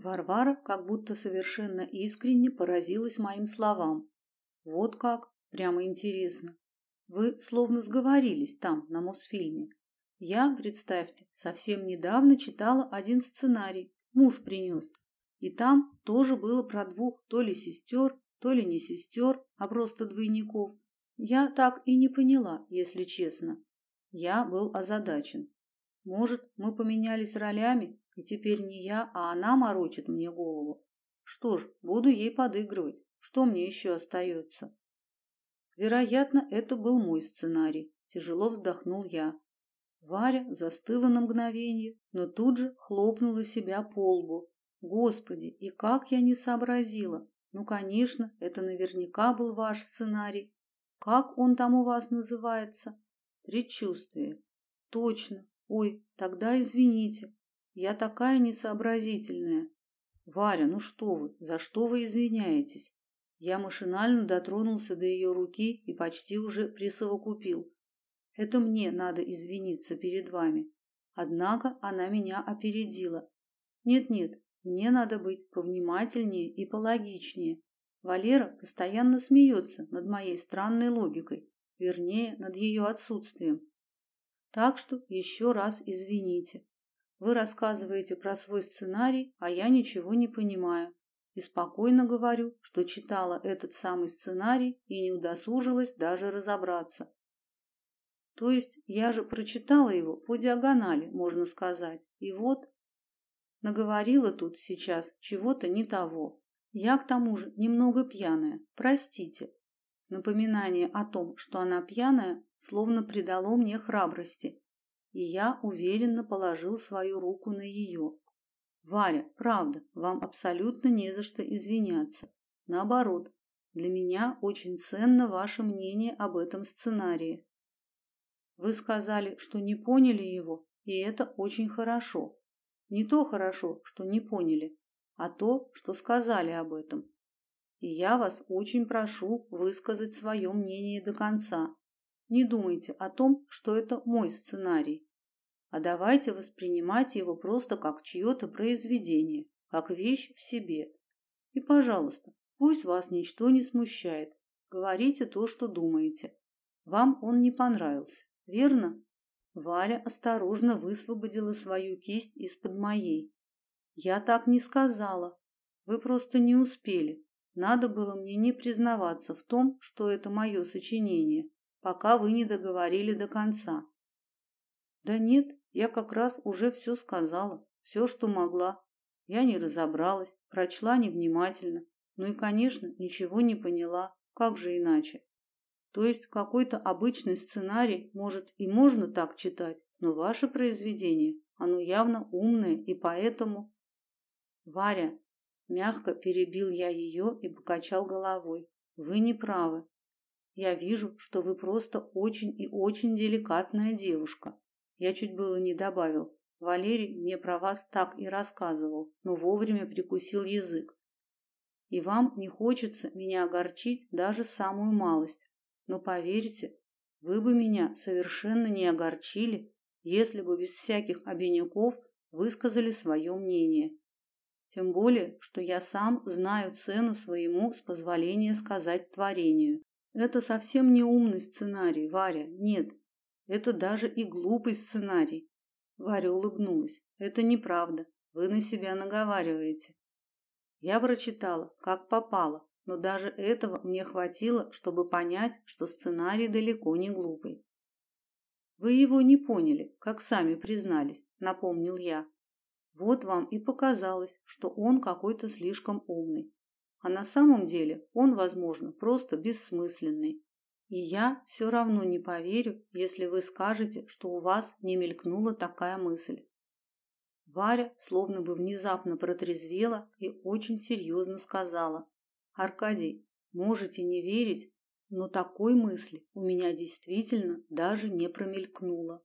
Варвара как будто совершенно искренне поразилась моим словам. Вот как, прямо интересно. Вы словно сговорились там, на Мосфильме. Я, представьте, совсем недавно читала один сценарий. Муж принес. И там тоже было про двух то ли сестер, то ли не сестер, а просто двойников. Я так и не поняла, если честно. Я был озадачен. Может, мы поменялись ролями, и теперь не я, а она морочит мне голову. Что ж, буду ей подыгрывать. Что мне еще остается? Вероятно, это был мой сценарий. Тяжело вздохнул я. Варя застыла на мгновение, но тут же хлопнула себя по лбу. Господи, и как я не сообразила. Ну, конечно, это наверняка был ваш сценарий. Как он там у вас называется? Предчувствие. Точно. Ой, тогда извините. Я такая несообразительная. Варя, ну что вы? За что вы извиняетесь? Я машинально дотронулся до ее руки и почти уже присовокупил. Это мне надо извиниться перед вами. Однако она меня опередила. Нет-нет, мне надо быть повнимательнее и пологичнее. Валера постоянно смеется над моей странной логикой, вернее, над ее отсутствием. Так что еще раз извините. Вы рассказываете про свой сценарий, а я ничего не понимаю. И спокойно говорю, что читала этот самый сценарий и не удосужилась даже разобраться. То есть я же прочитала его по диагонали, можно сказать. И вот наговорила тут сейчас чего-то не того. Я к тому же немного пьяная. Простите. Напоминание о том, что она пьяная, словно придало мне храбрости и я уверенно положил свою руку на ее. Варя, правда, вам абсолютно не за что извиняться. Наоборот, для меня очень ценно ваше мнение об этом сценарии. Вы сказали, что не поняли его, и это очень хорошо. Не то хорошо, что не поняли, а то, что сказали об этом. И я вас очень прошу высказать свое мнение до конца, не думайте о том, что это мой сценарий, а давайте воспринимать его просто как чье-то произведение, как вещь в себе. И, пожалуйста, пусть вас ничто не смущает. Говорите то, что думаете. Вам он не понравился, верно? Варя осторожно высвободила свою кисть из-под моей. Я так не сказала. Вы просто не успели. Надо было мне не признаваться в том, что это мое сочинение пока вы не договорили до конца. Да нет, я как раз уже все сказала, все, что могла. Я не разобралась, прочла невнимательно, ну и, конечно, ничего не поняла. Как же иначе? То есть какой-то обычный сценарий, может, и можно так читать, но ваше произведение, оно явно умное, и поэтому Варя, мягко перебил я ее и покачал головой. Вы не правы. Я вижу, что вы просто очень и очень деликатная девушка. Я чуть было не добавил. Валерий мне про вас так и рассказывал, но вовремя прикусил язык. И вам не хочется меня огорчить даже самую малость. Но поверьте, вы бы меня совершенно не огорчили, если бы без всяких обиняков высказали свое мнение. Тем более, что я сам знаю цену своему, с позволения сказать, творению. Это совсем не умный сценарий, Варя. Нет. Это даже и глупый сценарий. Варя улыбнулась. Это неправда. Вы на себя наговариваете. Я прочитала, как попало, но даже этого мне хватило, чтобы понять, что сценарий далеко не глупый. Вы его не поняли, как сами признались, напомнил я. Вот вам и показалось, что он какой-то слишком умный. А на самом деле он, возможно, просто бессмысленный. И я все равно не поверю, если вы скажете, что у вас не мелькнула такая мысль. Варя словно бы внезапно протрезвела и очень серьезно сказала: "Аркадий, можете не верить, но такой мысли у меня действительно даже не промелькнуло".